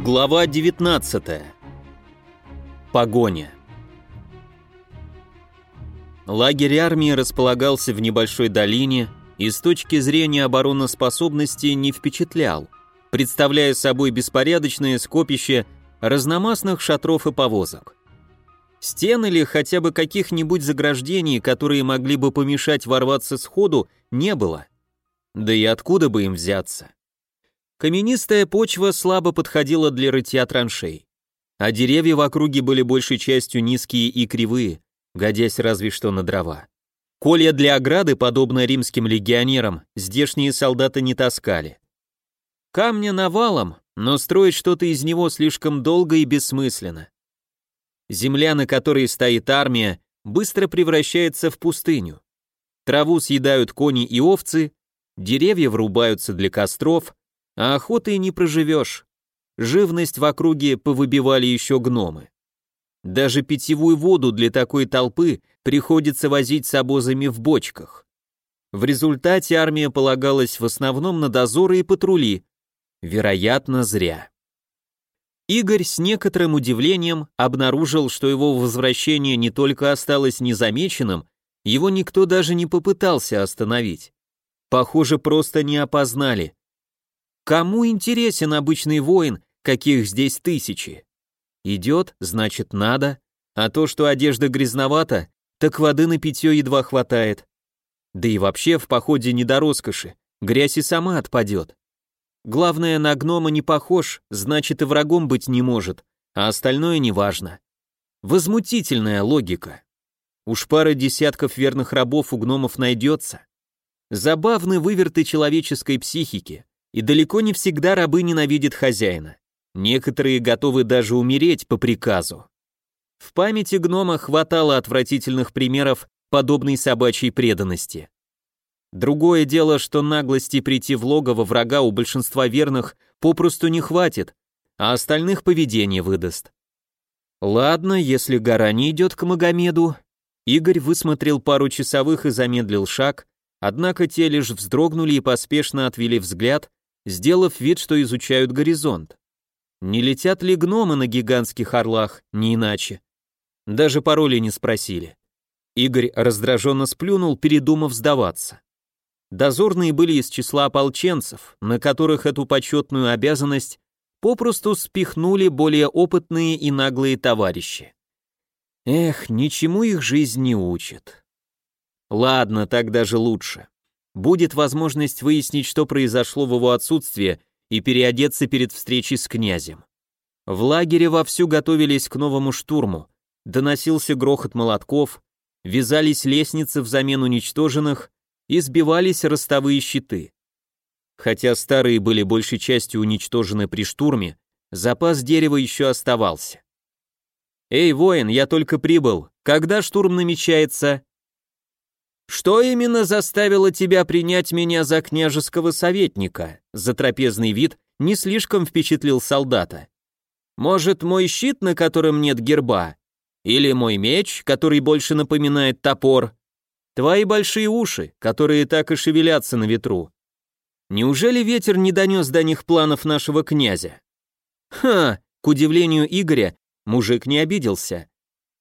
Глава 19. Погоня. Лагерь армии располагался в небольшой долине и с точки зрения обороноспособности не впечатлял, представляя собой беспорядочное скопище разномастных шатров и повозок. Стен или хотя бы каких-нибудь заграждений, которые могли бы помешать ворваться сходу, не было. Да и откуда бы им взяться? Каменистая почва слабо подходила для рытья траншей, а деревья в округе были большей частью низкие и кривые, годясь разве что на дрова. Колья для ограды, подобно римским легионерам, здешние солдаты не таскали. Камня навалом, но строить что-то из него слишком долго и бессмысленно. Земля, на которой стоит армия, быстро превращается в пустыню. Траву съедают кони и овцы, деревья врубаются для костров, а охотой не проживешь. Живность в округе повыбивали еще гномы. Даже питьевую воду для такой толпы приходится возить с обозами в бочках. В результате армия полагалась в основном на дозоры и патрули. Вероятно, зря. Игорь с некоторым удивлением обнаружил, что его возвращение не только осталось незамеченным, его никто даже не попытался остановить. Похоже, просто не опознали. Кому интересен обычный воин, каких здесь тысячи? Идет, значит надо, а то, что одежда грязновата, так воды на питье едва хватает. Да и вообще в походе не до роскоши, грязь и сама отпадет. Главное, на гнома не похож, значит и врагом быть не может, а остальное неважно. Возмутительная логика. Уж пара десятков верных рабов у гномов найдется. Забавны выверты человеческой психики. И далеко не всегда рабы ненавидят хозяина. Некоторые готовы даже умереть по приказу. В памяти гнома хватало отвратительных примеров подобной собачьей преданности. Другое дело, что наглости прийти в логово врага у большинства верных попросту не хватит, а остальных поведение выдаст. Ладно, если гора не идет к Магомеду. Игорь высмотрел пару часовых и замедлил шаг, однако те лишь вздрогнули и поспешно отвели взгляд, сделав вид, что изучают горизонт. Не летят ли гномы на гигантских орлах, не иначе. Даже пароли не спросили. Игорь раздраженно сплюнул, передумав сдаваться. Дозорные были из числа ополченцев, на которых эту почетную обязанность попросту спихнули более опытные и наглые товарищи. Эх, ничему их жизнь не учит. Ладно, так даже лучше будет возможность выяснить, что произошло в его отсутствие, и переодеться перед встречей с князем. В лагере вовсю готовились к новому штурму, доносился грохот молотков, вязались лестницы взамен уничтоженных и сбивались ростовые щиты. Хотя старые были большей частью уничтожены при штурме, запас дерева еще оставался. «Эй, воин, я только прибыл. Когда штурм намечается?» «Что именно заставило тебя принять меня за княжеского советника?» За трапезный вид не слишком впечатлил солдата. «Может, мой щит, на котором нет герба? Или мой меч, который больше напоминает топор? Твои большие уши, которые так и шевелятся на ветру? Неужели ветер не донес до них планов нашего князя?» «Ха!» К удивлению Игоря, мужик не обиделся.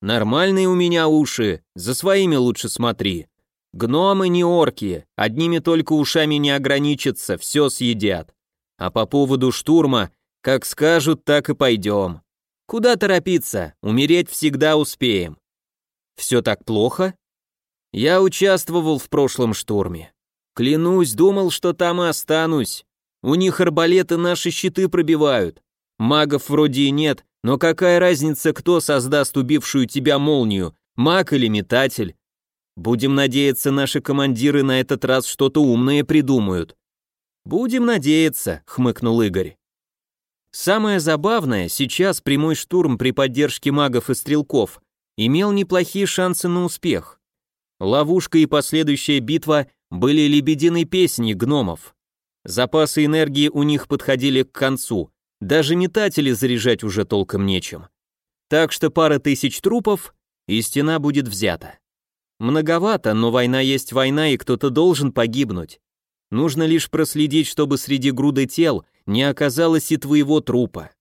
«Нормальные у меня уши, за своими лучше смотри. Гномы не орки, одними только ушами не ограничатся, все съедят. А по поводу штурма, как скажут, так и пойдем. Куда торопиться, умереть всегда успеем. Все так плохо? Я участвовал в прошлом штурме. Клянусь, думал, что там и останусь. У них арбалеты наши щиты пробивают. Магов вроде и нет, но какая разница, кто создаст убившую тебя молнию, маг или метатель? Будем надеяться, наши командиры на этот раз что-то умное придумают. Будем надеяться, хмыкнул Игорь. Самое забавное, сейчас прямой штурм при поддержке магов и стрелков имел неплохие шансы на успех. Ловушка и последующая битва были лебединой песней гномов. Запасы энергии у них подходили к концу, даже метатели заряжать уже толком нечем. Так что пара тысяч трупов, и стена будет взята. Многовато, но война есть война, и кто-то должен погибнуть. Нужно лишь проследить, чтобы среди груды тел не оказалось и твоего трупа.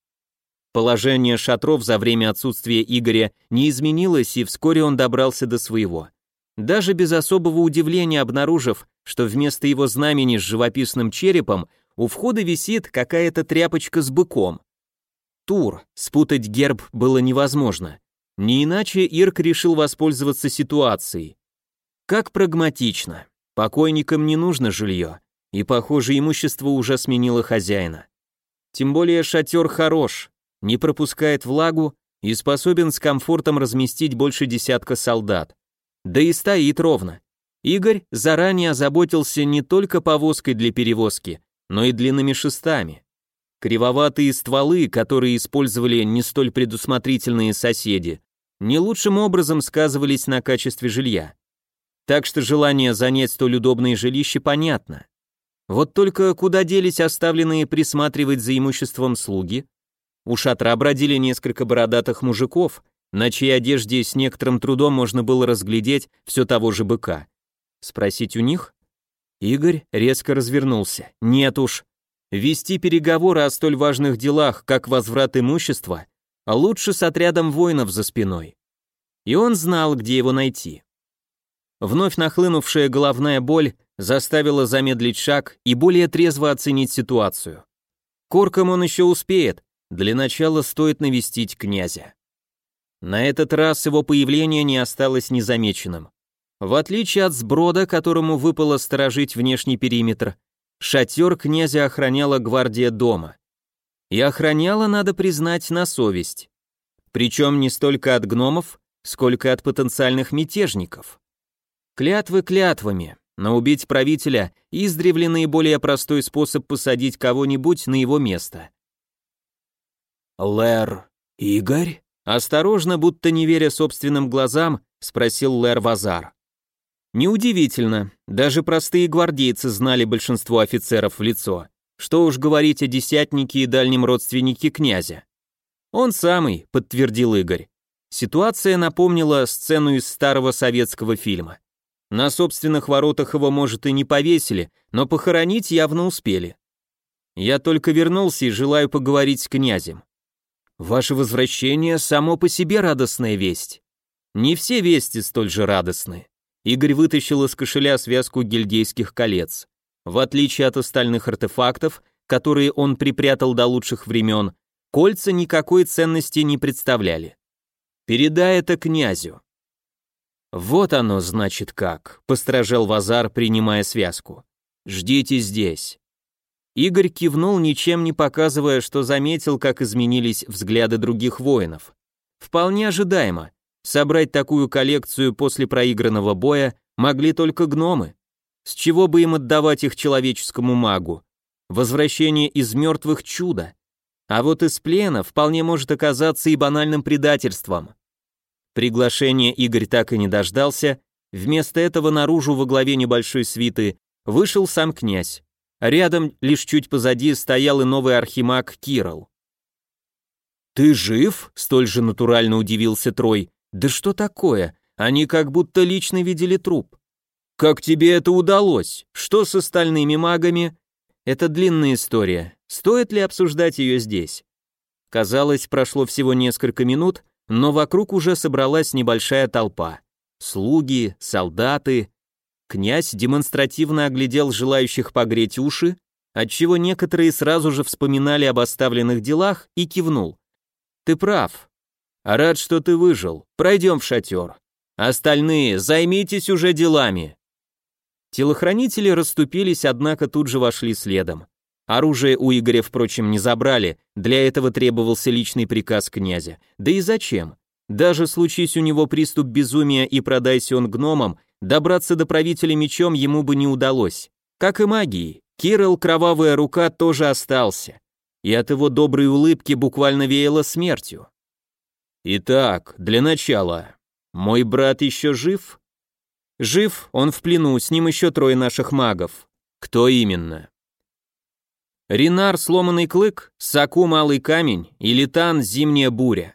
Положение шатров за время отсутствия Игоря не изменилось, и вскоре он добрался до своего. Даже без особого удивления обнаружив, что вместо его знамени с живописным черепом у входа висит какая-то тряпочка с быком. Тур, спутать герб было невозможно. Не иначе Ирк решил воспользоваться ситуацией. Как прагматично. Покойникам не нужно жилье, и, похоже, имущество уже сменило хозяина. Тем более шатер хорош, не пропускает влагу и способен с комфортом разместить больше десятка солдат. Да и стоит ровно. Игорь заранее озаботился не только повозкой для перевозки, но и длинными шестами. Кривоватые стволы, которые использовали не столь предусмотрительные соседи, не лучшим образом сказывались на качестве жилья. Так что желание занять столь удобное жилище понятно. Вот только куда делись оставленные присматривать за имуществом слуги? У шатра бродили несколько бородатых мужиков, на чьей одежде с некоторым трудом можно было разглядеть все того же быка. Спросить у них? Игорь резко развернулся. Нет уж. Вести переговоры о столь важных делах, как возврат имущества, а лучше с отрядом воинов за спиной. И он знал, где его найти. Вновь нахлынувшая головная боль заставила замедлить шаг и более трезво оценить ситуацию. Корком он еще успеет, для начала стоит навестить князя. На этот раз его появление не осталось незамеченным. В отличие от сброда, которому выпало сторожить внешний периметр, шатер князя охраняла гвардия дома. И охраняла, надо признать, на совесть. Причем не столько от гномов, сколько от потенциальных мятежников. Клятвы клятвами, но убить правителя – издревле наиболее простой способ посадить кого-нибудь на его место. «Лэр Игорь?» Осторожно, будто не веря собственным глазам, спросил Лэр Вазар. Неудивительно, даже простые гвардейцы знали большинство офицеров в лицо. Что уж говорить о десятнике и дальнем родственнике князя. Он самый, подтвердил Игорь. Ситуация напомнила сцену из старого советского фильма. На собственных воротах его, может, и не повесили, но похоронить явно успели. Я только вернулся и желаю поговорить с князем. Ваше возвращение само по себе радостная весть. Не все вести столь же радостны. Игорь вытащил из кошеля связку гильдейских колец. В отличие от остальных артефактов, которые он припрятал до лучших времен, кольца никакой ценности не представляли. «Передай это князю». «Вот оно, значит, как», — постражал Вазар, принимая связку. «Ждите здесь». Игорь кивнул, ничем не показывая, что заметил, как изменились взгляды других воинов. Вполне ожидаемо. Собрать такую коллекцию после проигранного боя могли только гномы. С чего бы им отдавать их человеческому магу? Возвращение из мертвых чудо. А вот из плена вполне может оказаться и банальным предательством. Приглашение Игорь так и не дождался, вместо этого наружу во главе небольшой свиты вышел сам князь. Рядом, лишь чуть позади, стоял и новый архимаг Кирилл. «Ты жив?» — столь же натурально удивился Трой. «Да что такое? Они как будто лично видели труп». «Как тебе это удалось? Что с остальными магами?» «Это длинная история. Стоит ли обсуждать ее здесь?» Казалось, прошло всего несколько минут, но вокруг уже собралась небольшая толпа. Слуги, солдаты. Князь демонстративно оглядел желающих погреть уши, отчего некоторые сразу же вспоминали об оставленных делах и кивнул. «Ты прав. Рад, что ты выжил. Пройдем в шатер. Остальные, займитесь уже делами». Телохранители расступились, однако тут же вошли следом. Оружие у Игоря, впрочем, не забрали, для этого требовался личный приказ князя. Да и зачем? Даже случись у него приступ безумия и продайся он гномам, добраться до правителя мечом ему бы не удалось. Как и магии, Кирилл Кровавая Рука тоже остался. И от его доброй улыбки буквально веяло смертью. Итак, для начала, мой брат еще жив? Жив, он в плену, с ним еще трое наших магов. Кто именно? Ринар Сломанный Клык, Саку Малый Камень и Литан Зимняя Буря.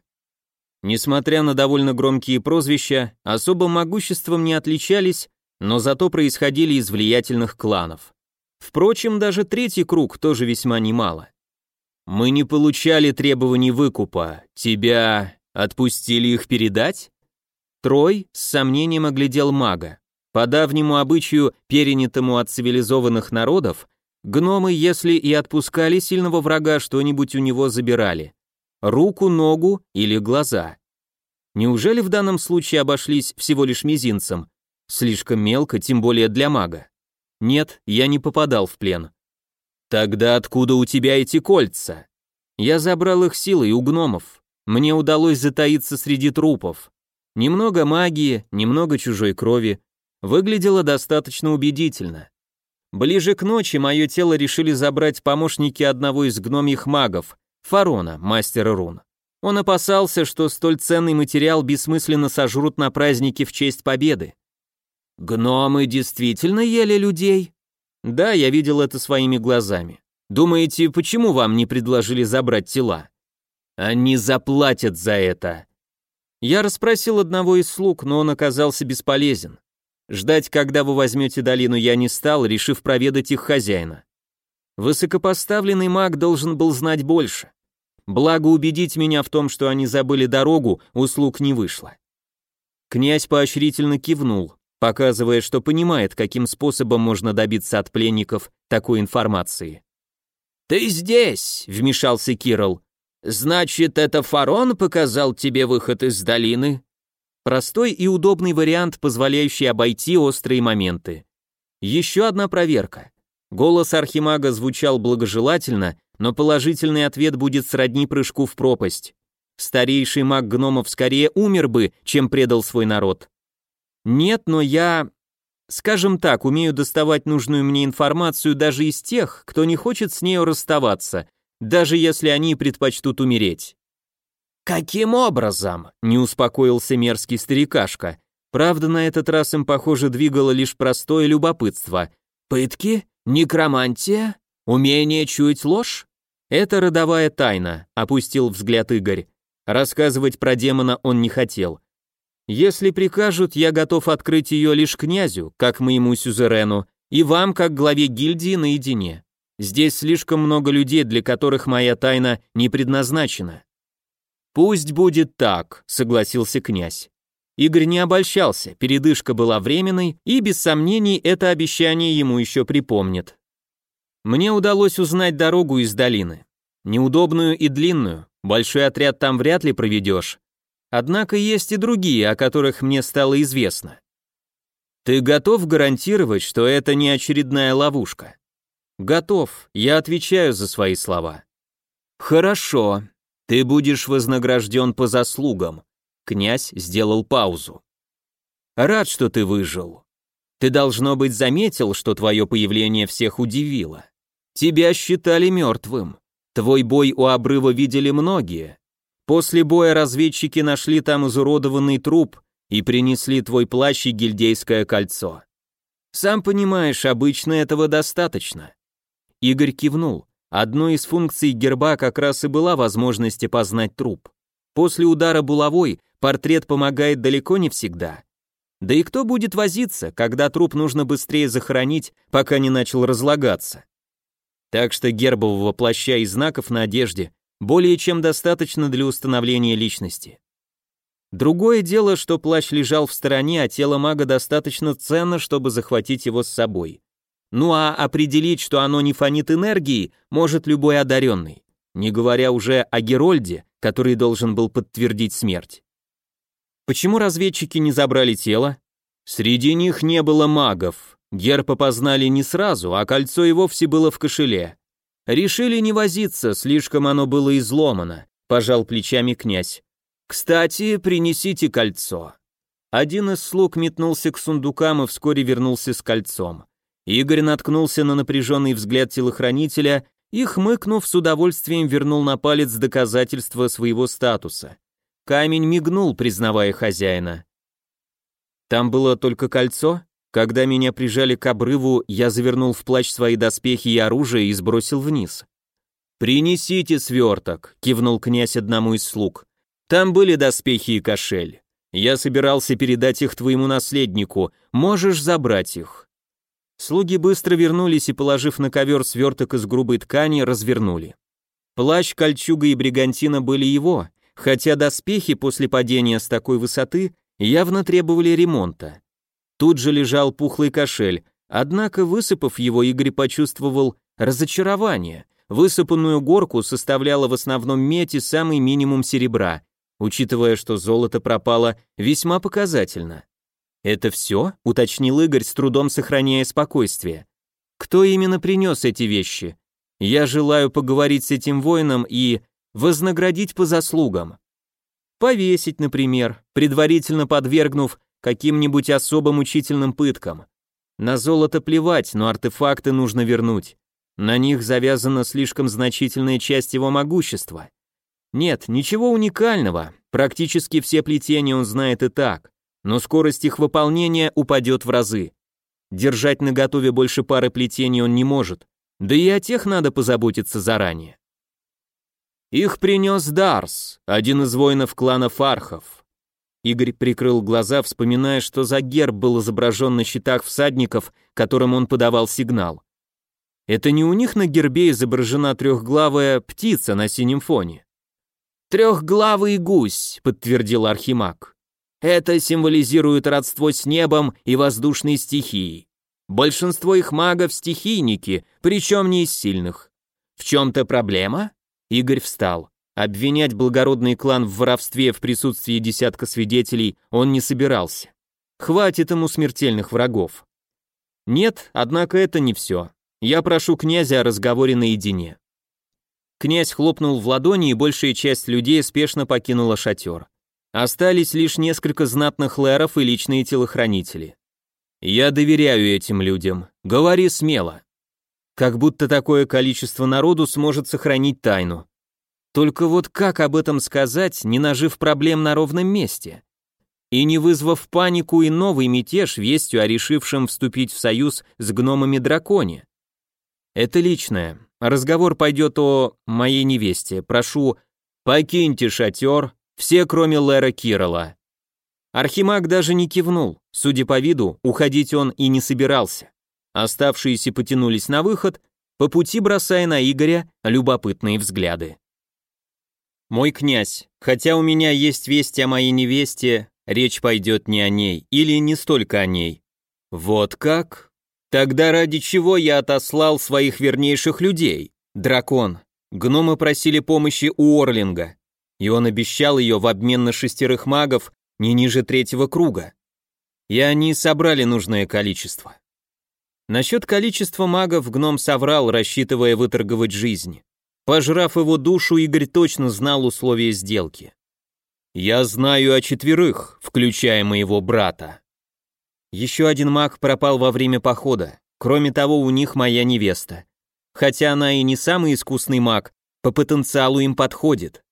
Несмотря на довольно громкие прозвища, особым могуществом не отличались, но зато происходили из влиятельных кланов. Впрочем, даже третий круг тоже весьма немало. Мы не получали требований выкупа. Тебя отпустили их передать? Трой с сомнением оглядел мага. По давнему обычаю, перенятому от цивилизованных народов, гномы, если и отпускали сильного врага, что-нибудь у него забирали. Руку, ногу или глаза. Неужели в данном случае обошлись всего лишь мизинцем? Слишком мелко, тем более для мага. Нет, я не попадал в плен. Тогда откуда у тебя эти кольца? Я забрал их силой у гномов. Мне удалось затаиться среди трупов. Немного магии, немного чужой крови, выглядело достаточно убедительно. Ближе к ночи мое тело решили забрать помощники одного из гномьих магов, Фарона, мастера рун. Он опасался, что столь ценный материал бессмысленно сожрут на празднике в честь победы. «Гномы действительно ели людей?» «Да, я видел это своими глазами. Думаете, почему вам не предложили забрать тела?» «Они заплатят за это». Я расспросил одного из слуг, но он оказался бесполезен. Ждать, когда вы возьмете долину, я не стал, решив проведать их хозяина. Высокопоставленный маг должен был знать больше. Благо убедить меня в том, что они забыли дорогу, услуг не вышло. Князь поощрительно кивнул, показывая, что понимает, каким способом можно добиться от пленников такой информации. «Ты здесь!» — вмешался Кирилл. «Значит, это Фарон показал тебе выход из долины?» Простой и удобный вариант, позволяющий обойти острые моменты. Еще одна проверка. Голос архимага звучал благожелательно, но положительный ответ будет сродни прыжку в пропасть. Старейший маг гномов скорее умер бы, чем предал свой народ. Нет, но я, скажем так, умею доставать нужную мне информацию даже из тех, кто не хочет с нею расставаться, даже если они предпочтут умереть. «Каким образом?» — не успокоился мерзкий старикашка. Правда, на этот раз им, похоже, двигало лишь простое любопытство. «Пытки? Некромантия? Умение чуять ложь?» «Это родовая тайна», — опустил взгляд Игорь. Рассказывать про демона он не хотел. «Если прикажут, я готов открыть ее лишь князю, как моему сюзерену, и вам, как главе гильдии, наедине. Здесь слишком много людей, для которых моя тайна не предназначена». «Пусть будет так», — согласился князь. Игорь не обольщался, передышка была временной, и без сомнений это обещание ему еще припомнит. Мне удалось узнать дорогу из долины. Неудобную и длинную, большой отряд там вряд ли проведешь. Однако есть и другие, о которых мне стало известно. Ты готов гарантировать, что это не очередная ловушка? Готов, я отвечаю за свои слова. Хорошо, ты будешь вознагражден по заслугам. Князь сделал паузу. Рад, что ты выжил. Ты, должно быть, заметил, что твое появление всех удивило. Тебя считали мертвым. Твой бой у обрыва видели многие. После боя разведчики нашли там изуродованный труп и принесли твой плащ и гильдейское кольцо. Сам понимаешь, обычно этого достаточно. Игорь кивнул. Одной из функций герба как раз и была возможность опознать труп. После удара булавой портрет помогает далеко не всегда. Да и кто будет возиться, когда труп нужно быстрее захоронить, пока не начал разлагаться? Так что гербового плаща и знаков на одежде более чем достаточно для установления личности. Другое дело, что плащ лежал в стороне, а тело мага достаточно ценно, чтобы захватить его с собой. Ну а определить, что оно не фонит энергией, может любой одаренный, не говоря уже о Герольде, который должен был подтвердить смерть. Почему разведчики не забрали тело? Среди них не было магов. Герб опознали не сразу, а кольцо и вовсе было в кошеле. Решили не возиться, слишком оно было изломано, пожал плечами князь. Кстати, принесите кольцо. Один из слуг метнулся к сундукам и вскоре вернулся с кольцом. Игорь наткнулся на напряженный взгляд телохранителя и, хмыкнув, с удовольствием вернул на палец доказательства своего статуса. Камень мигнул, признавая хозяина. Там было только кольцо? Когда меня прижали к обрыву, я завернул в плащ свои доспехи и оружие и сбросил вниз. «Принесите сверток», — кивнул князь одному из слуг. «Там были доспехи и кошель. Я собирался передать их твоему наследнику, можешь забрать их». Слуги быстро вернулись и, положив на ковер сверток из грубой ткани, развернули. Плащ, кольчуга и бригантина были его, хотя доспехи после падения с такой высоты явно требовали ремонта. Тут же лежал пухлый кошель, однако, высыпав его, Игорь почувствовал разочарование. Высыпанную горку составляла в основном медь и самый минимум серебра, учитывая, что золото пропало весьма показательно. «Это все?» — уточнил Игорь, с трудом сохраняя спокойствие. «Кто именно принес эти вещи? Я желаю поговорить с этим воином и вознаградить по заслугам. Повесить, например, предварительно подвергнув каким-нибудь особо мучительным пыткам. На золото плевать, но артефакты нужно вернуть. На них завязана слишком значительная часть его могущества. Нет, ничего уникального, практически все плетения он знает и так но скорость их выполнения упадет в разы. Держать наготове больше пары плетений он не может, да и о тех надо позаботиться заранее. Их принес Дарс, один из воинов клана Фархов. Игорь прикрыл глаза, вспоминая, что за герб был изображен на щитах всадников, которым он подавал сигнал. Это не у них на гербе изображена трехглавая птица на синем фоне. «Трехглавый гусь», — подтвердил Архимаг. Это символизирует родство с небом и воздушной стихией. Большинство их магов стихийники, причем не из сильных. В чем-то проблема? Игорь встал. Обвинять благородный клан в воровстве в присутствии десятка свидетелей он не собирался. Хватит ему смертельных врагов. Нет, однако это не все. Я прошу князя о разговоре наедине. Князь хлопнул в ладони, и большая часть людей спешно покинула шатер. Остались лишь несколько знатных лэров и личные телохранители. Я доверяю этим людям. Говори смело. Как будто такое количество народу сможет сохранить тайну. Только вот как об этом сказать, не нажив проблем на ровном месте? И не вызвав панику и новый мятеж вестью о решившем вступить в союз с гномами драконе? Это личное. Разговор пойдет о моей невесте. Прошу, покиньте шатер, все, кроме Лера Кирола. Архимаг даже не кивнул, судя по виду, уходить он и не собирался. Оставшиеся потянулись на выход, по пути бросая на Игоря любопытные взгляды. «Мой князь, хотя у меня есть вести о моей невесте, речь пойдет не о ней, или не столько о ней. Вот как? Тогда ради чего я отослал своих вернейших людей? Дракон. Гномы просили помощи у Орлинга и он обещал ее в обмен на шестерых магов не ниже третьего круга. И они собрали нужное количество. Насчет количества магов гном соврал, рассчитывая выторговать жизнь. Пожрав его душу, Игорь точно знал условия сделки. «Я знаю о четверых, включая моего брата». Еще один маг пропал во время похода. Кроме того, у них моя невеста. Хотя она и не самый искусный маг, по потенциалу им подходит.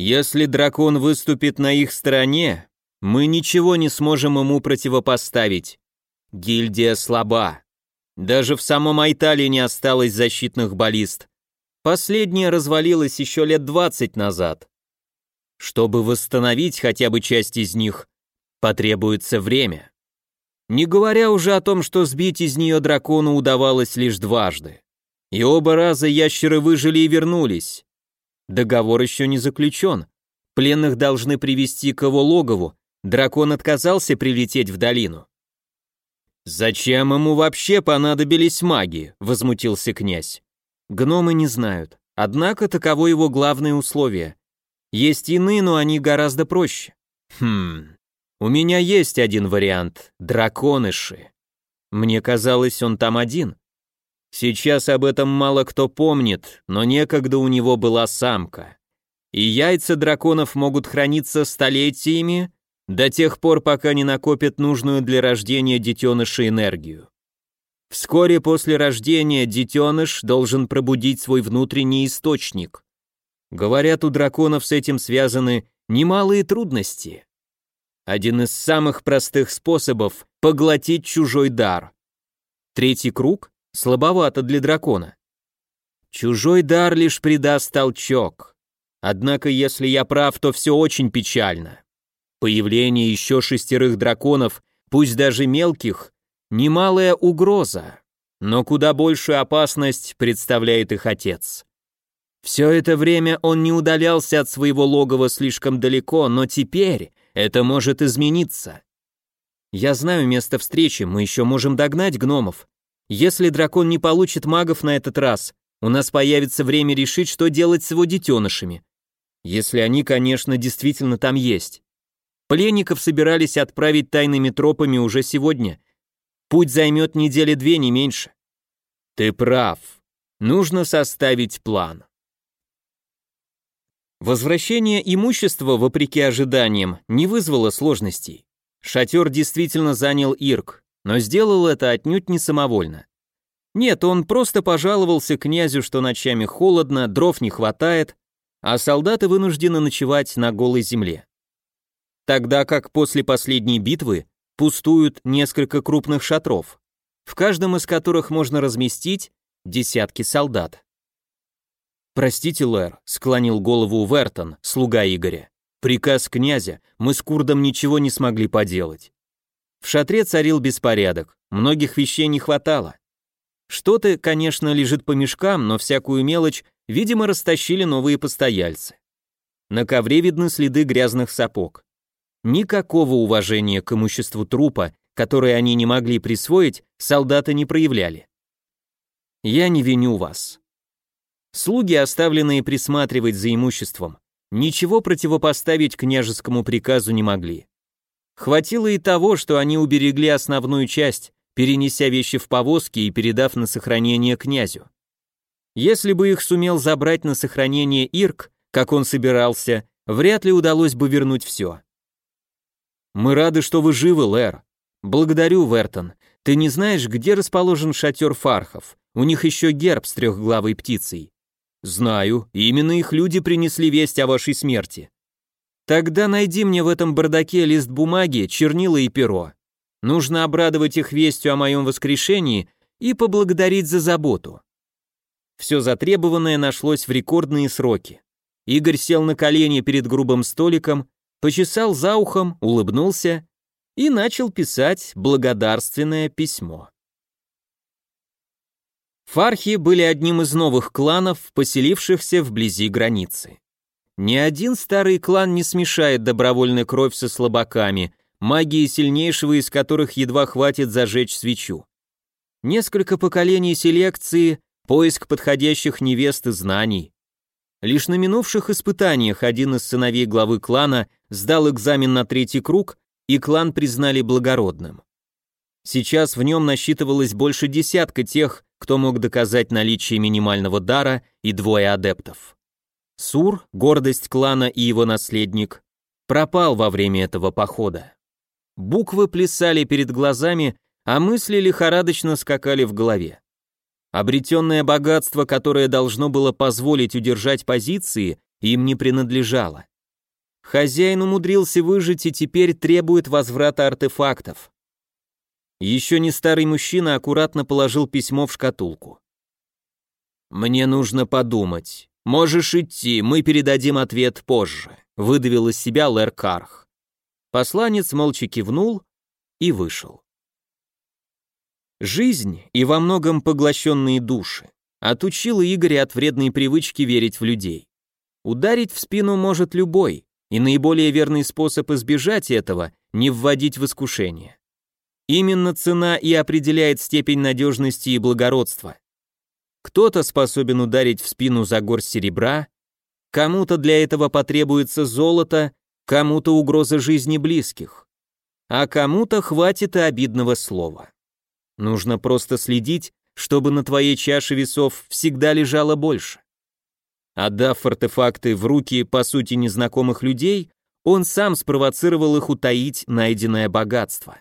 Если дракон выступит на их стороне, мы ничего не сможем ему противопоставить. Гильдия слаба. Даже в самом Айтале не осталось защитных баллист. Последняя развалилась еще лет двадцать назад. Чтобы восстановить хотя бы часть из них, потребуется время. Не говоря уже о том, что сбить из нее дракону удавалось лишь дважды. И оба раза ящеры выжили и вернулись. Договор еще не заключен. Пленных должны привести к его логову. Дракон отказался прилететь в долину. «Зачем ему вообще понадобились маги?» — возмутился князь. «Гномы не знают. Однако таково его главное условие. Есть иные, но они гораздо проще. Хм, у меня есть один вариант — драконыши. Мне казалось, он там один. Сейчас об этом мало кто помнит, но некогда у него была самка. И яйца драконов могут храниться столетиями, до тех пор, пока не накопят нужную для рождения детеныша энергию. Вскоре после рождения детеныш должен пробудить свой внутренний источник. Говорят, у драконов с этим связаны немалые трудности. Один из самых простых способов – поглотить чужой дар. Третий круг Слабовато для дракона. Чужой дар лишь придаст толчок. Однако, если я прав, то все очень печально. Появление еще шестерых драконов, пусть даже мелких, немалая угроза, но куда большую опасность представляет их отец. Все это время он не удалялся от своего логова слишком далеко, но теперь это может измениться. Я знаю место встречи, мы еще можем догнать гномов. Если дракон не получит магов на этот раз, у нас появится время решить, что делать с его детенышами. Если они, конечно, действительно там есть. Пленников собирались отправить тайными тропами уже сегодня. Путь займет недели две, не меньше. Ты прав. Нужно составить план. Возвращение имущества, вопреки ожиданиям, не вызвало сложностей. Шатер действительно занял Ирк, но сделал это отнюдь не самовольно. Нет, он просто пожаловался князю, что ночами холодно, дров не хватает, а солдаты вынуждены ночевать на голой земле. Тогда как после последней битвы пустуют несколько крупных шатров, в каждом из которых можно разместить десятки солдат. «Простите, Лэр», — склонил голову Вертон, слуга Игоря. «Приказ князя, мы с Курдом ничего не смогли поделать». В шатре царил беспорядок, многих вещей не хватало. Что-то, конечно, лежит по мешкам, но всякую мелочь, видимо, растащили новые постояльцы. На ковре видны следы грязных сапог. Никакого уважения к имуществу трупа, которое они не могли присвоить, солдаты не проявляли. Я не виню вас. Слуги, оставленные присматривать за имуществом, ничего противопоставить княжескому приказу не могли. Хватило и того, что они уберегли основную часть, перенеся вещи в повозки и передав на сохранение князю. Если бы их сумел забрать на сохранение Ирк, как он собирался, вряд ли удалось бы вернуть все. «Мы рады, что вы живы, Лэр. Благодарю, Вертон. Ты не знаешь, где расположен шатер фархов? У них еще герб с трехглавой птицей. «Знаю, именно их люди принесли весть о вашей смерти». «Тогда найди мне в этом бардаке лист бумаги, чернила и перо. Нужно обрадовать их вестью о моем воскрешении и поблагодарить за заботу». Все затребованное нашлось в рекордные сроки. Игорь сел на колени перед грубым столиком, почесал за ухом, улыбнулся и начал писать благодарственное письмо. Фархи были одним из новых кланов, поселившихся вблизи границы. Ни один старый клан не смешает добровольную кровь со слабаками, магии сильнейшего из которых едва хватит зажечь свечу. Несколько поколений селекции, поиск подходящих невест и знаний. Лишь на минувших испытаниях один из сыновей главы клана сдал экзамен на третий круг, и клан признали благородным. Сейчас в нем насчитывалось больше десятка тех, кто мог доказать наличие минимального дара, и двое адептов. Сур, гордость клана и его наследник, пропал во время этого похода. Буквы плясали перед глазами, а мысли лихорадочно скакали в голове. Обретенное богатство, которое должно было позволить удержать позиции, им не принадлежало. Хозяин умудрился выжить и теперь требует возврата артефактов. Еще не старый мужчина аккуратно положил письмо в шкатулку. «Мне нужно подумать. Можешь идти, мы передадим ответ позже», выдавил из себя Лэр Карх. Посланец молча кивнул и вышел. Жизнь и во многом поглощенные души отучила Игоря от вредной привычки верить в людей. Ударить в спину может любой, и наиболее верный способ избежать этого – не вводить в искушение. Именно цена и определяет степень надежности и благородства. Кто-то способен ударить в спину за горсть серебра, кому-то для этого потребуется золото, кому-то угроза жизни близких, а кому-то хватит и обидного слова. Нужно просто следить, чтобы на твоей чаше весов всегда лежало больше. Отдав артефакты в руки, по сути, незнакомых людей, он сам спровоцировал их утаить найденное богатство.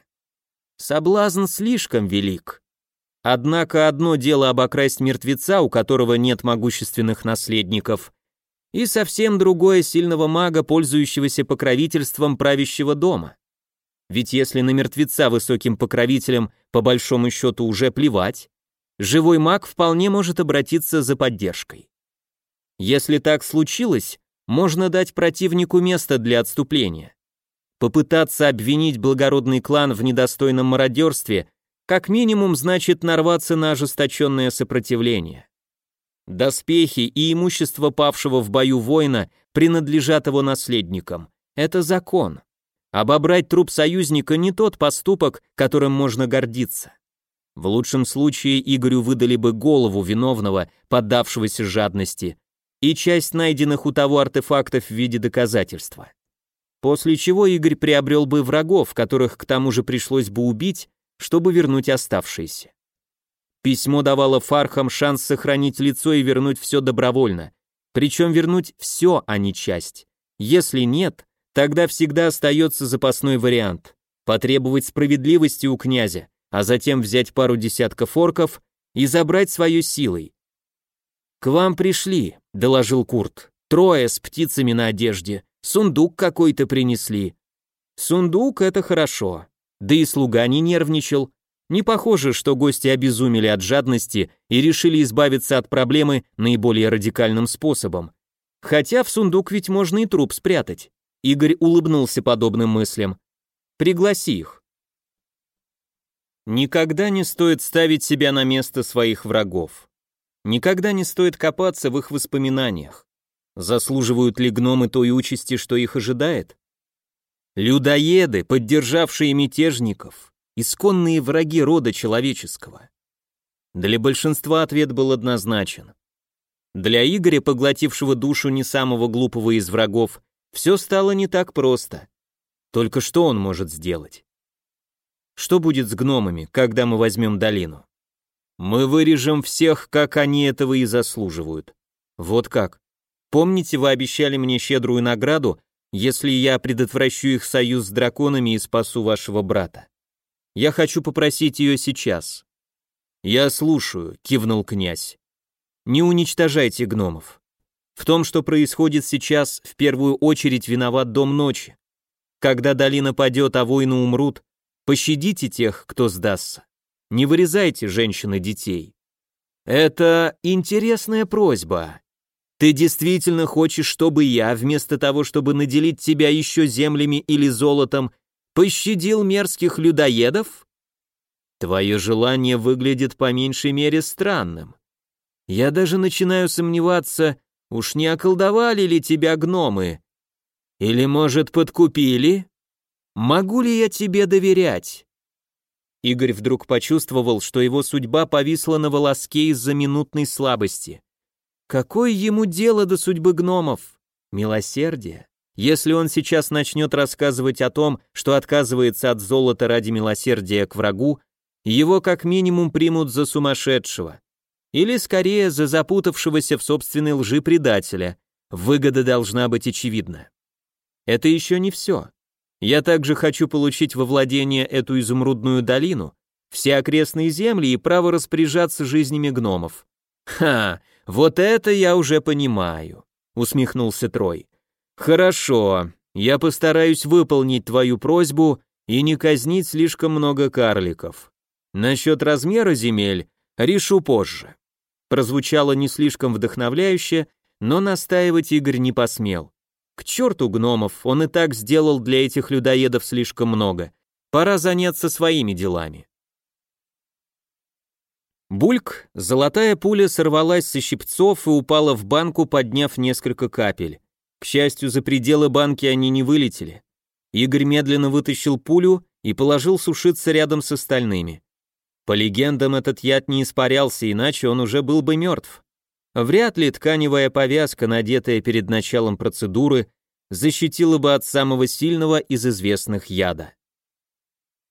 Соблазн слишком велик. Однако одно дело обокрасть мертвеца, у которого нет могущественных наследников, и совсем другое сильного мага, пользующегося покровительством правящего дома. Ведь если на мертвеца высоким покровителем по большому счету уже плевать, живой маг вполне может обратиться за поддержкой. Если так случилось, можно дать противнику место для отступления. Попытаться обвинить благородный клан в недостойном мародерстве как минимум значит нарваться на ожесточенное сопротивление. Доспехи и имущество павшего в бою воина принадлежат его наследникам. Это закон. Обобрать труп союзника не тот поступок, которым можно гордиться. В лучшем случае Игорю выдали бы голову виновного, поддавшегося жадности, и часть найденных у того артефактов в виде доказательства. После чего Игорь приобрел бы врагов, которых к тому же пришлось бы убить, чтобы вернуть оставшиеся. Письмо давало Фархам шанс сохранить лицо и вернуть все добровольно, причем вернуть все, а не часть. Если нет, тогда всегда остается запасной вариант – потребовать справедливости у князя, а затем взять пару десятков орков и забрать свое силой. «К вам пришли», — доложил Курт. «Трое с птицами на одежде. Сундук какой-то принесли». «Сундук — это хорошо. Да и слуга не нервничал. Не похоже, что гости обезумели от жадности и решили избавиться от проблемы наиболее радикальным способом. Хотя в сундук ведь можно и труп спрятать. Игорь улыбнулся подобным мыслям. «Пригласи их». Никогда не стоит ставить себя на место своих врагов. Никогда не стоит копаться в их воспоминаниях. Заслуживают ли гномы той участи, что их ожидает? Людоеды, поддержавшие мятежников, исконные враги рода человеческого. Для большинства ответ был однозначен. Для Игоря, поглотившего душу не самого глупого из врагов, все стало не так просто. Только что он может сделать? Что будет с гномами, когда мы возьмем долину? Мы вырежем всех, как они этого и заслуживают. Вот как. Помните, вы обещали мне щедрую награду, если я предотвращу их союз с драконами и спасу вашего брата? Я хочу попросить ее сейчас». «Я слушаю», — кивнул князь. «Не уничтожайте гномов. В том, что происходит сейчас, в первую очередь виноват Дом Ночи. Когда долина падет, а воины умрут, Пощадите тех, кто сдастся. Не вырезайте женщин и детей. Это интересная просьба. Ты действительно хочешь, чтобы я, вместо того, чтобы наделить тебя еще землями или золотом, пощадил мерзких людоедов? Твое желание выглядит по меньшей мере странным. Я даже начинаю сомневаться, уж не околдовали ли тебя гномы? Или, может, подкупили? Могу ли я тебе доверять? Игорь вдруг почувствовал, что его судьба повисла на волоске из-за минутной слабости. Какое ему дело до судьбы гномов? Милосердие? Если он сейчас начнет рассказывать о том, что отказывается от золота ради милосердия к врагу, его как минимум примут за сумасшедшего. Или скорее за запутавшегося в собственной лжи предателя. Выгода должна быть очевидна. Это еще не все. Я также хочу получить во владение эту изумрудную долину, все окрестные земли и право распоряжаться жизнями гномов. Ха, вот это я уже понимаю, усмехнулся Трой. Хорошо, я постараюсь выполнить твою просьбу и не казнить слишком много карликов. Насчет размера земель решу позже. Прозвучало не слишком вдохновляюще, но настаивать Игорь не посмел. К черту гномов, он и так сделал для этих людоедов слишком много. Пора заняться своими делами. Бульк, золотая пуля сорвалась со щипцов и упала в банку, подняв несколько капель. К счастью, за пределы банки они не вылетели. Игорь медленно вытащил пулю и положил сушиться рядом с остальными. По легендам, этот яд не испарялся, иначе он уже был бы мертв. Вряд ли тканевая повязка, надетая перед началом процедуры, защитила бы от самого сильного из известных яда.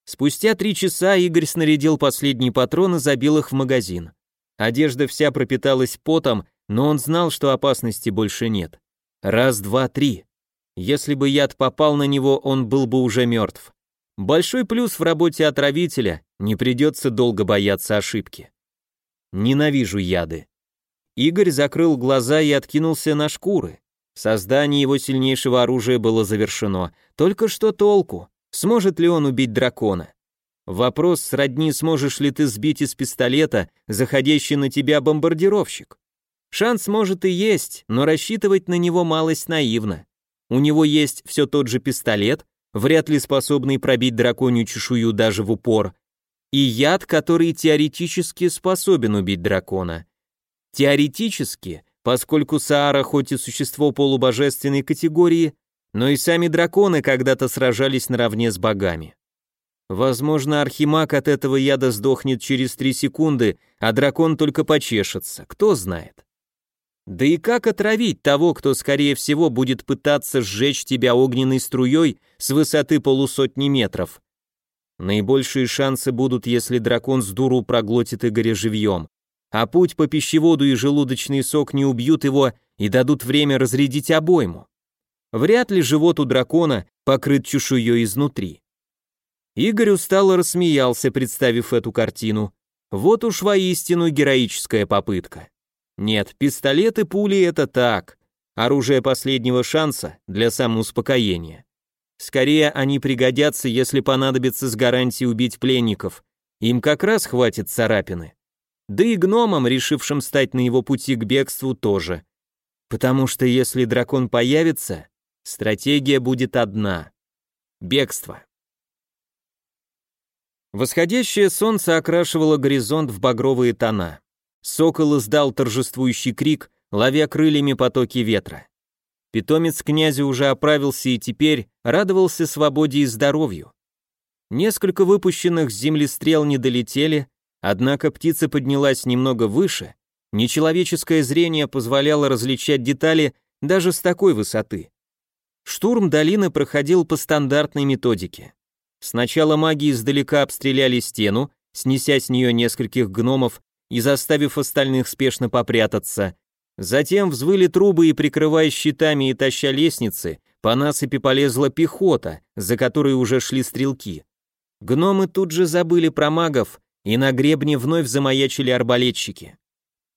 Спустя три часа Игорь снарядил последний патрон и забил их в магазин. Одежда вся пропиталась потом, но он знал, что опасности больше нет. Раз, два, три. Если бы яд попал на него, он был бы уже мертв. Большой плюс в работе отравителя, не придется долго бояться ошибки. Ненавижу яды. Игорь закрыл глаза и откинулся на шкуры. Создание его сильнейшего оружия было завершено. Только что толку? Сможет ли он убить дракона? Вопрос сродни, сможешь ли ты сбить из пистолета заходящий на тебя бомбардировщик. Шанс может и есть, но рассчитывать на него малость наивно. У него есть все тот же пистолет, вряд ли способный пробить драконью чешую даже в упор, и яд, который теоретически способен убить дракона. Теоретически, поскольку Саара хоть и существо полубожественной категории, но и сами драконы когда-то сражались наравне с богами. Возможно, архимаг от этого яда сдохнет через три секунды, а дракон только почешется, кто знает. Да и как отравить того, кто, скорее всего, будет пытаться сжечь тебя огненной струей с высоты полусотни метров? Наибольшие шансы будут, если дракон с дуру проглотит Игоря живьем, а путь по пищеводу и желудочный сок не убьют его и дадут время разрядить обойму. Вряд ли живот у дракона покрыт чешуей изнутри. Игорь устало рассмеялся, представив эту картину. Вот уж воистину героическая попытка. Нет, пистолет и пули это так. Оружие последнего шанса для самоуспокоения. Скорее, они пригодятся, если понадобится с гарантией убить пленников. Им как раз хватит царапины. Да и гномам, решившим стать на его пути к бегству, тоже. Потому что если дракон появится, стратегия будет одна — бегство. Восходящее солнце окрашивало горизонт в багровые тона. Сокол издал торжествующий крик, ловя крыльями потоки ветра. Питомец князя уже оправился и теперь радовался свободе и здоровью. Несколько выпущенных с земли стрел не долетели, однако птица поднялась немного выше, нечеловеческое зрение позволяло различать детали даже с такой высоты. Штурм долины проходил по стандартной методике. Сначала маги издалека обстреляли стену, снеся с нее нескольких гномов и заставив остальных спешно попрятаться. Затем взвыли трубы и, прикрывая щитами и таща лестницы, по насыпи полезла пехота, за которой уже шли стрелки. Гномы тут же забыли про магов, и на гребне вновь замаячили арбалетчики.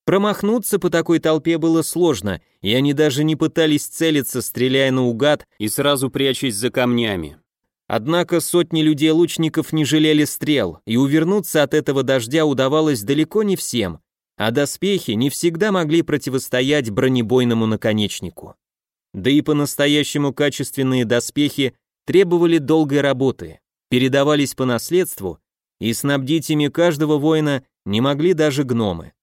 Промахнуться по такой толпе было сложно, и они даже не пытались целиться, стреляя наугад и сразу прячась за камнями. Однако сотни людей-лучников не жалели стрел, и увернуться от этого дождя удавалось далеко не всем, а доспехи не всегда могли противостоять бронебойному наконечнику. Да и по-настоящему качественные доспехи требовали долгой работы, передавались по наследству, и снабдить ими каждого воина не могли даже гномы.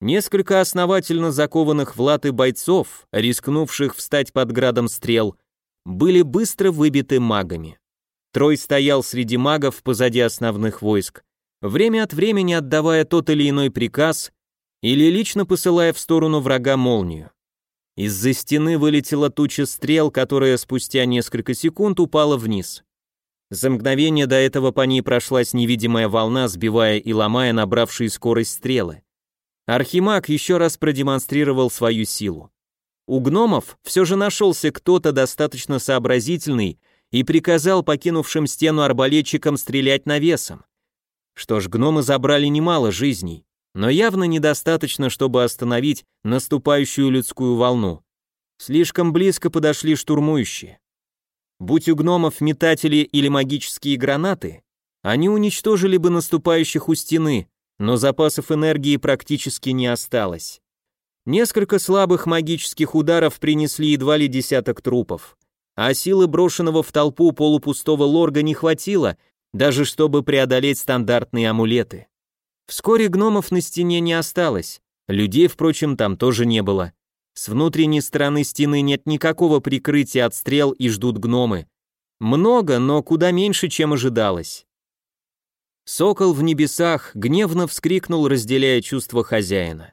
Несколько основательно закованных в латы бойцов, рискнувших встать под градом стрел, были быстро выбиты магами. Трой стоял среди магов позади основных войск, время от времени отдавая тот или иной приказ или лично посылая в сторону врага молнию. Из-за стены вылетела туча стрел, которая спустя несколько секунд упала вниз. За мгновение до этого по ней прошлась невидимая волна, сбивая и ломая набравшие скорость стрелы. Архимаг еще раз продемонстрировал свою силу. У гномов все же нашелся кто-то достаточно сообразительный, и приказал покинувшим стену арбалетчикам стрелять навесом. Что ж, гномы забрали немало жизней, но явно недостаточно, чтобы остановить наступающую людскую волну. Слишком близко подошли штурмующие. Будь у гномов метатели или магические гранаты, они уничтожили бы наступающих у стены, но запасов энергии практически не осталось. Несколько слабых магических ударов принесли едва ли десяток трупов а силы брошенного в толпу полупустого лорга не хватило, даже чтобы преодолеть стандартные амулеты. Вскоре гномов на стене не осталось, людей, впрочем, там тоже не было. С внутренней стороны стены нет никакого прикрытия от стрел и ждут гномы. Много, но куда меньше, чем ожидалось. Сокол в небесах гневно вскрикнул, разделяя чувства хозяина.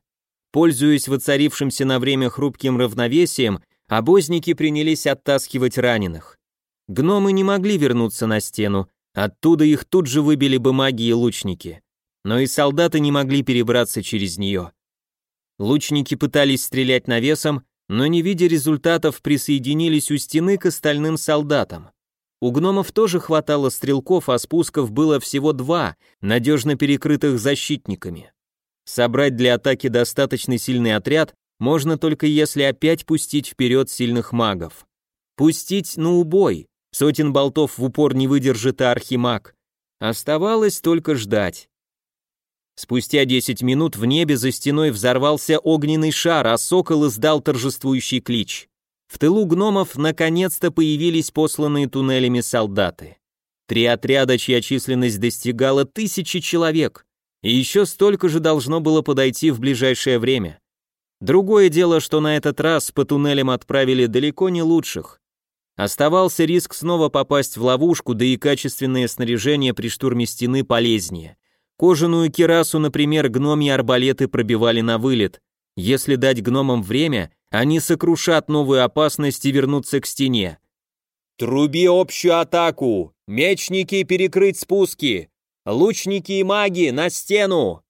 Пользуясь воцарившимся на время хрупким равновесием, Обозники принялись оттаскивать раненых. Гномы не могли вернуться на стену, оттуда их тут же выбили бы маги и лучники. Но и солдаты не могли перебраться через нее. Лучники пытались стрелять навесом, но не видя результатов, присоединились у стены к остальным солдатам. У гномов тоже хватало стрелков, а спусков было всего два, надежно перекрытых защитниками. Собрать для атаки достаточно сильный отряд можно только если опять пустить вперед сильных магов. Пустить на убой, сотен болтов в упор не выдержит и архимаг. Оставалось только ждать. Спустя 10 минут в небе за стеной взорвался огненный шар, а сокол издал торжествующий клич. В тылу гномов наконец-то появились посланные туннелями солдаты. Три отряда, чья численность достигала тысячи человек, и еще столько же должно было подойти в ближайшее время. Другое дело, что на этот раз по туннелям отправили далеко не лучших. Оставался риск снова попасть в ловушку, да и качественное снаряжение при штурме стены полезнее. Кожаную кирасу, например, гномьи арбалеты пробивали на вылет. Если дать гномам время, они сокрушат новую опасность и вернутся к стене. «Труби общую атаку! Мечники перекрыть спуски! Лучники и маги на стену!»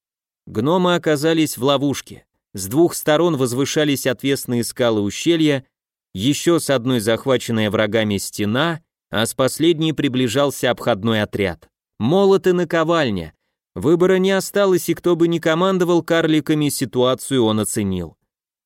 Гномы оказались в ловушке. С двух сторон возвышались отвесные скалы ущелья, еще с одной захваченная врагами стена, а с последней приближался обходной отряд. Молот и наковальня. Выбора не осталось, и кто бы ни командовал карликами, ситуацию он оценил.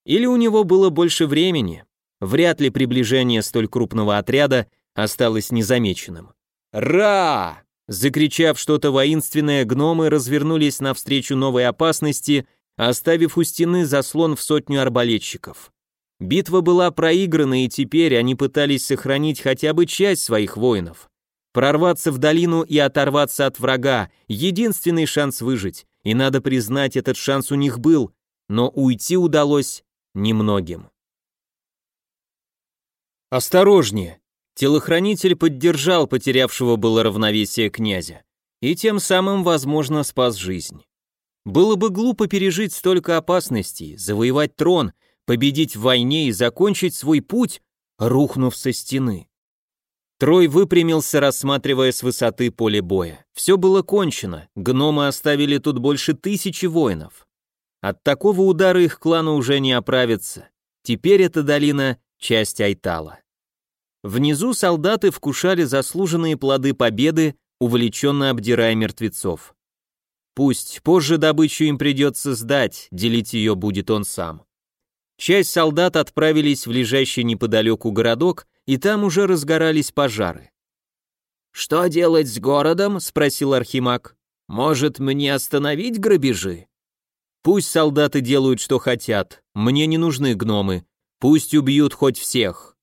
Или у него было больше времени. Вряд ли приближение столь крупного отряда осталось незамеченным. «Ра!» Закричав что-то воинственное, гномы развернулись навстречу новой опасности оставив у стены заслон в сотню арбалетчиков. Битва была проиграна, и теперь они пытались сохранить хотя бы часть своих воинов. Прорваться в долину и оторваться от врага — единственный шанс выжить, и надо признать, этот шанс у них был, но уйти удалось немногим. «Осторожнее!» Телохранитель поддержал потерявшего было равновесие князя и тем самым, возможно, спас жизнь. Было бы глупо пережить столько опасностей, завоевать трон, победить в войне и закончить свой путь, рухнув со стены. Трой выпрямился, рассматривая с высоты поле боя. Все было кончено, гномы оставили тут больше тысячи воинов. От такого удара их клану уже не оправится. Теперь эта долина — часть Айтала. Внизу солдаты вкушали заслуженные плоды победы, увлеченно обдирая мертвецов. Пусть позже добычу им придется сдать, делить ее будет он сам. Часть солдат отправились в лежащий неподалеку городок, и там уже разгорались пожары. «Что делать с городом?» — спросил Архимаг. «Может, мне остановить грабежи?» «Пусть солдаты делают, что хотят. Мне не нужны гномы. Пусть убьют хоть всех».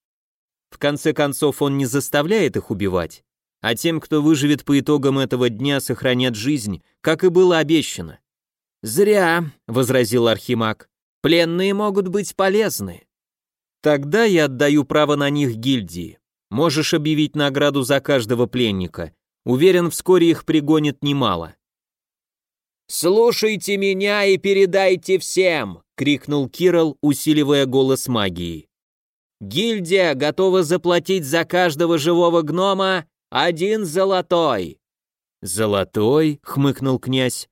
В конце концов, он не заставляет их убивать а тем, кто выживет по итогам этого дня, сохранят жизнь, как и было обещано. «Зря», — возразил Архимаг, — «пленные могут быть полезны». «Тогда я отдаю право на них гильдии. Можешь объявить награду за каждого пленника. Уверен, вскоре их пригонит немало». «Слушайте меня и передайте всем!» — крикнул Кирилл, усиливая голос магии. «Гильдия готова заплатить за каждого живого гнома один золотой!» «Золотой?» — хмыкнул князь.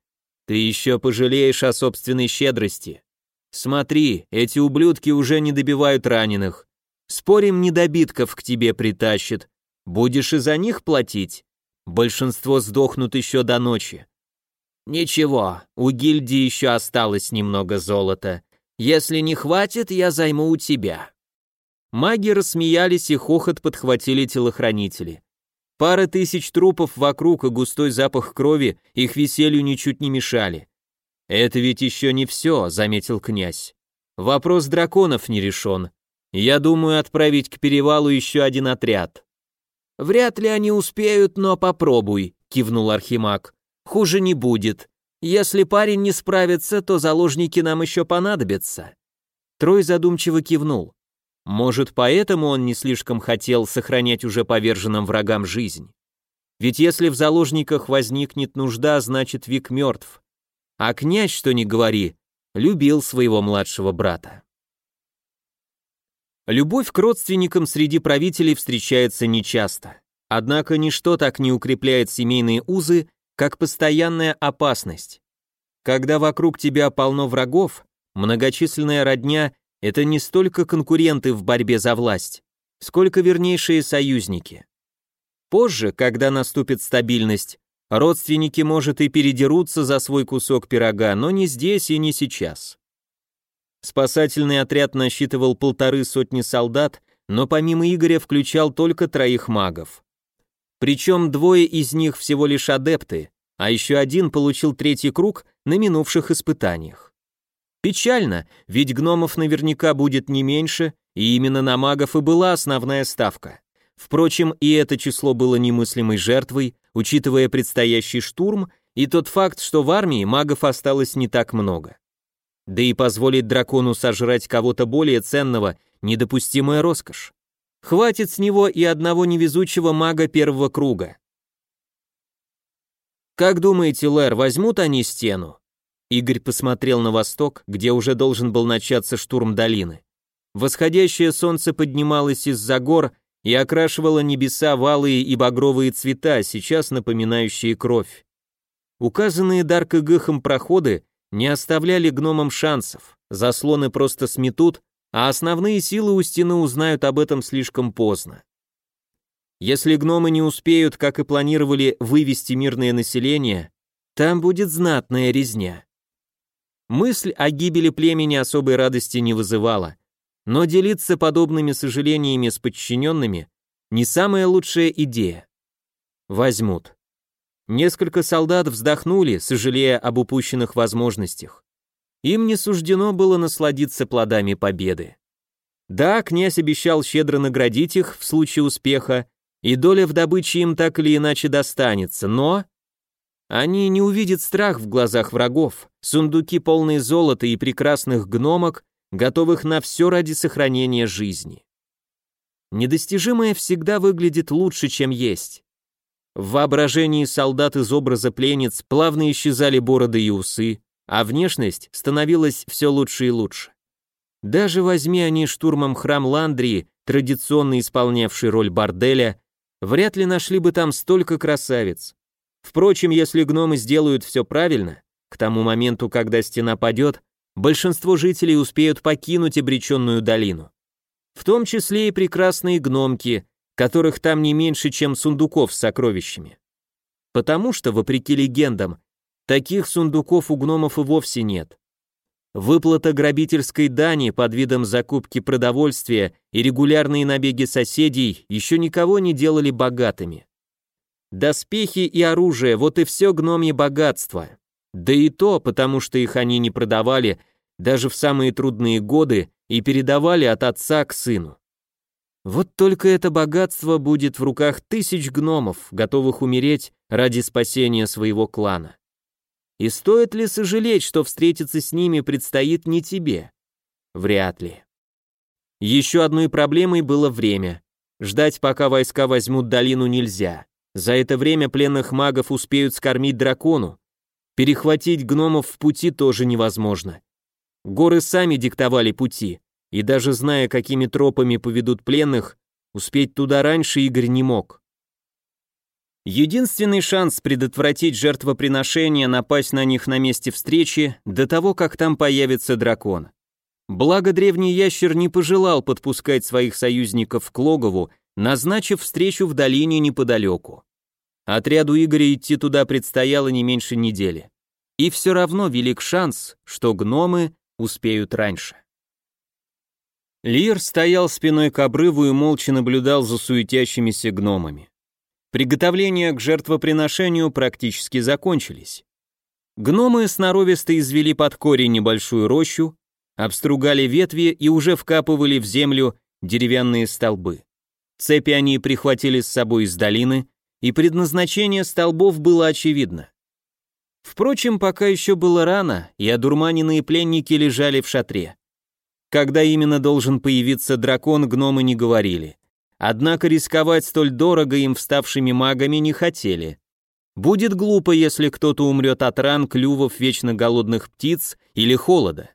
«Ты еще пожалеешь о собственной щедрости. Смотри, эти ублюдки уже не добивают раненых. Спорим, недобитков к тебе притащат. Будешь и за них платить? Большинство сдохнут еще до ночи». «Ничего, у гильдии еще осталось немного золота. Если не хватит, я займу у тебя». Маги рассмеялись, и хохот подхватили телохранители. Пара тысяч трупов вокруг и густой запах крови их веселью ничуть не мешали. «Это ведь еще не все», — заметил князь. «Вопрос драконов не решен. Я думаю отправить к перевалу еще один отряд». «Вряд ли они успеют, но попробуй», — кивнул Архимаг. «Хуже не будет. Если парень не справится, то заложники нам еще понадобятся». Трой задумчиво кивнул. Может, поэтому он не слишком хотел сохранять уже поверженным врагам жизнь. Ведь если в заложниках возникнет нужда, значит Вик мертв. А князь, что ни говори, любил своего младшего брата. Любовь к родственникам среди правителей встречается нечасто. Однако ничто так не укрепляет семейные узы, как постоянная опасность. Когда вокруг тебя полно врагов, многочисленная родня это не столько конкуренты в борьбе за власть, сколько вернейшие союзники. Позже, когда наступит стабильность, родственники, может, и передерутся за свой кусок пирога, но не здесь и не сейчас. Спасательный отряд насчитывал полторы сотни солдат, но помимо Игоря включал только троих магов. Причем двое из них всего лишь адепты, а еще один получил третий круг на минувших испытаниях. Печально, ведь гномов наверняка будет не меньше, и именно на магов и была основная ставка. Впрочем, и это число было немыслимой жертвой, учитывая предстоящий штурм и тот факт, что в армии магов осталось не так много. Да и позволить дракону сожрать кого-то более ценного – недопустимая роскошь. Хватит с него и одного невезучего мага первого круга. «Как думаете, Лэр, возьмут они стену?» Игорь посмотрел на восток, где уже должен был начаться штурм долины. Восходящее солнце поднималось из-за гор и окрашивало небеса в алые и багровые цвета, сейчас напоминающие кровь. Указанные Дарк и Гыхом проходы не оставляли гномам шансов, заслоны просто сметут, а основные силы у стены узнают об этом слишком поздно. Если гномы не успеют, как и планировали, вывести мирное население, там будет знатная резня. Мысль о гибели племени особой радости не вызывала, но делиться подобными сожалениями с подчиненными не самая лучшая идея. Возьмут. Несколько солдат вздохнули, сожалея об упущенных возможностях. Им не суждено было насладиться плодами победы. Да, князь обещал щедро наградить их в случае успеха, и доля в добыче им так или иначе достанется, но... Они не увидят страх в глазах врагов, сундуки полные золота и прекрасных гномок, готовых на все ради сохранения жизни. Недостижимое всегда выглядит лучше, чем есть. В воображении солдат из образа пленниц плавно исчезали бороды и усы, а внешность становилась все лучше и лучше. Даже возьми они штурмом храм Ландрии, традиционно исполнявший роль борделя, вряд ли нашли бы там столько красавиц. Впрочем, если гномы сделают все правильно, к тому моменту, когда стена падет, большинство жителей успеют покинуть обреченную долину. В том числе и прекрасные гномки, которых там не меньше, чем сундуков с сокровищами. Потому что, вопреки легендам, Таких сундуков у гномов и вовсе нет. Выплата грабительской дани под видом закупки продовольствия и регулярные набеги соседей еще никого не делали богатыми. Доспехи и оружие – вот и все гномье богатство. Да и то, потому что их они не продавали даже в самые трудные годы и передавали от отца к сыну. Вот только это богатство будет в руках тысяч гномов, готовых умереть ради спасения своего клана. И стоит ли сожалеть, что встретиться с ними предстоит не тебе? Вряд ли. Еще одной проблемой было время. Ждать, пока войска возьмут долину, нельзя. За это время пленных магов успеют скормить дракону. Перехватить гномов в пути тоже невозможно. Горы сами диктовали пути, и даже зная, какими тропами поведут пленных, успеть туда раньше Игорь не мог. Единственный шанс предотвратить жертвоприношение напасть на них на месте встречи до того, как там появится дракон. Благо древний ящер не пожелал подпускать своих союзников к логову, назначив встречу в долине неподалеку. Отряду Игоря идти туда предстояло не меньше недели. И все равно велик шанс, что гномы успеют раньше. Лир стоял спиной к обрыву и молча наблюдал за суетящимися гномами. Приготовления к жертвоприношению практически закончились. Гномы сноровисто извели под корень небольшую рощу, обстругали ветви и уже вкапывали в землю деревянные столбы. Цепи они прихватили с собой из долины, и предназначение столбов было очевидно. Впрочем, пока еще было рано, и одурманенные пленники лежали в шатре. Когда именно должен появиться дракон, гномы не говорили. Однако рисковать столь дорого им вставшими магами не хотели. Будет глупо, если кто-то умрет от ран, клювов вечно голодных птиц или холода.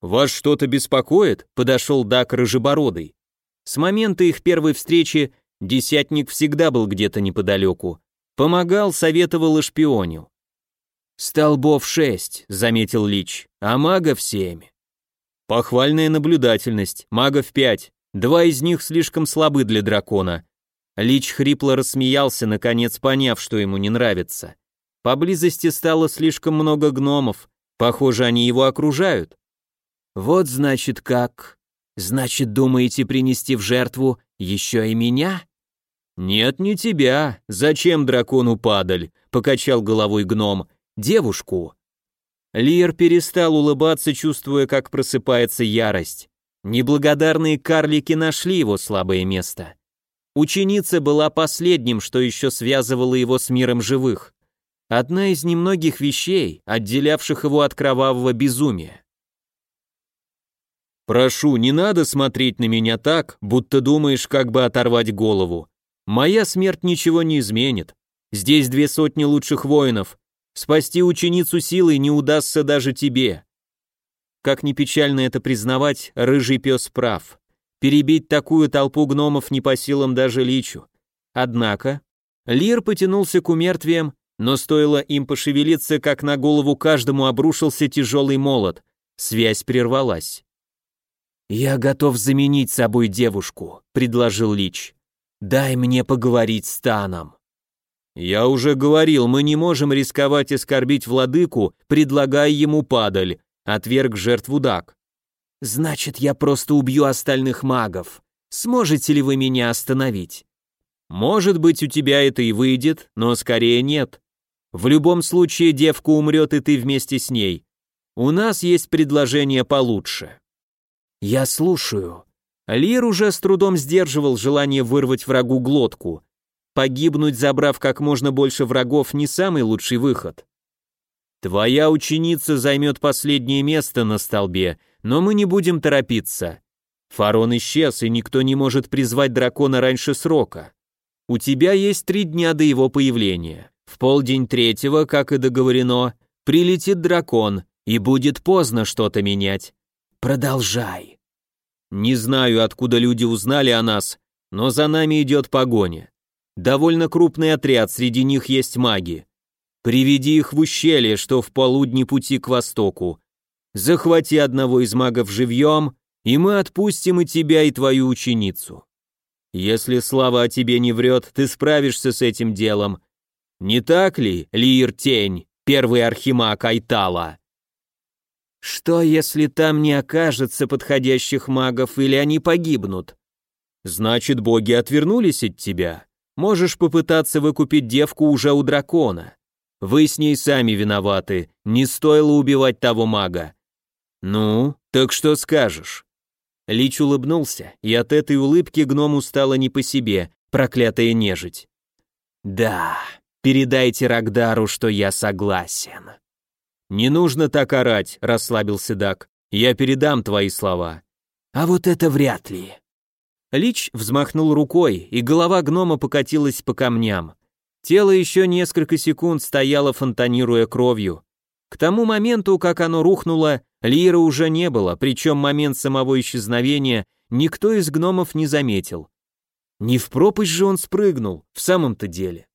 «Вас что-то беспокоит?» — подошел Дак Рыжебородый. С момента их первой встречи десятник всегда был где-то неподалеку. Помогал, советовал и шпионил. «Столбов шесть», — заметил Лич, — «а магов семь». «Похвальная наблюдательность, магов пять. Два из них слишком слабы для дракона. Лич хрипло рассмеялся, наконец поняв, что ему не нравится. Поблизости стало слишком много гномов, похоже, они его окружают. Вот значит как. Значит, думаете принести в жертву еще и меня? Нет, не тебя. Зачем дракону падаль? Покачал головой гном. Девушку. Лир перестал улыбаться, чувствуя, как просыпается ярость. Неблагодарные карлики нашли его слабое место. Ученица была последним, что еще связывало его с миром живых. Одна из немногих вещей, отделявших его от кровавого безумия. «Прошу, не надо смотреть на меня так, будто думаешь, как бы оторвать голову. Моя смерть ничего не изменит. Здесь две сотни лучших воинов. Спасти ученицу силой не удастся даже тебе». Как ни печально это признавать, рыжий пес прав. Перебить такую толпу гномов не по силам даже личу. Однако, Лир потянулся к умертвиям, но стоило им пошевелиться, как на голову каждому обрушился тяжелый молот. Связь прервалась. «Я готов заменить собой девушку», — предложил Лич. «Дай мне поговорить с Таном». «Я уже говорил, мы не можем рисковать оскорбить владыку, предлагая ему падаль», — отверг жертву Дак. «Значит, я просто убью остальных магов. Сможете ли вы меня остановить?» «Может быть, у тебя это и выйдет, но скорее нет. В любом случае девка умрет, и ты вместе с ней. У нас есть предложение получше». «Я слушаю». Лир уже с трудом сдерживал желание вырвать врагу глотку. Погибнуть, забрав как можно больше врагов, не самый лучший выход. «Твоя ученица займет последнее место на столбе», но мы не будем торопиться. Фарон исчез, и никто не может призвать дракона раньше срока. У тебя есть три дня до его появления. В полдень третьего, как и договорено, прилетит дракон, и будет поздно что-то менять. Продолжай. Не знаю, откуда люди узнали о нас, но за нами идет погоня. Довольно крупный отряд, среди них есть маги. Приведи их в ущелье, что в полудне пути к востоку захвати одного из магов живьем, и мы отпустим и тебя, и твою ученицу. Если слава о тебе не врет, ты справишься с этим делом. Не так ли, Лир Тень, первый архимаг Айтала? Что, если там не окажется подходящих магов или они погибнут? Значит, боги отвернулись от тебя. Можешь попытаться выкупить девку уже у дракона. Вы с ней сами виноваты, не стоило убивать того мага. «Ну, так что скажешь?» Лич улыбнулся, и от этой улыбки гному стало не по себе, проклятая нежить. «Да, передайте Рагдару, что я согласен». «Не нужно так орать», — расслабился Дак. «Я передам твои слова». «А вот это вряд ли». Лич взмахнул рукой, и голова гнома покатилась по камням. Тело еще несколько секунд стояло, фонтанируя кровью. К тому моменту, как оно рухнуло, Лира уже не было, причем момент самого исчезновения никто из гномов не заметил. Не в пропасть же он спрыгнул, в самом-то деле.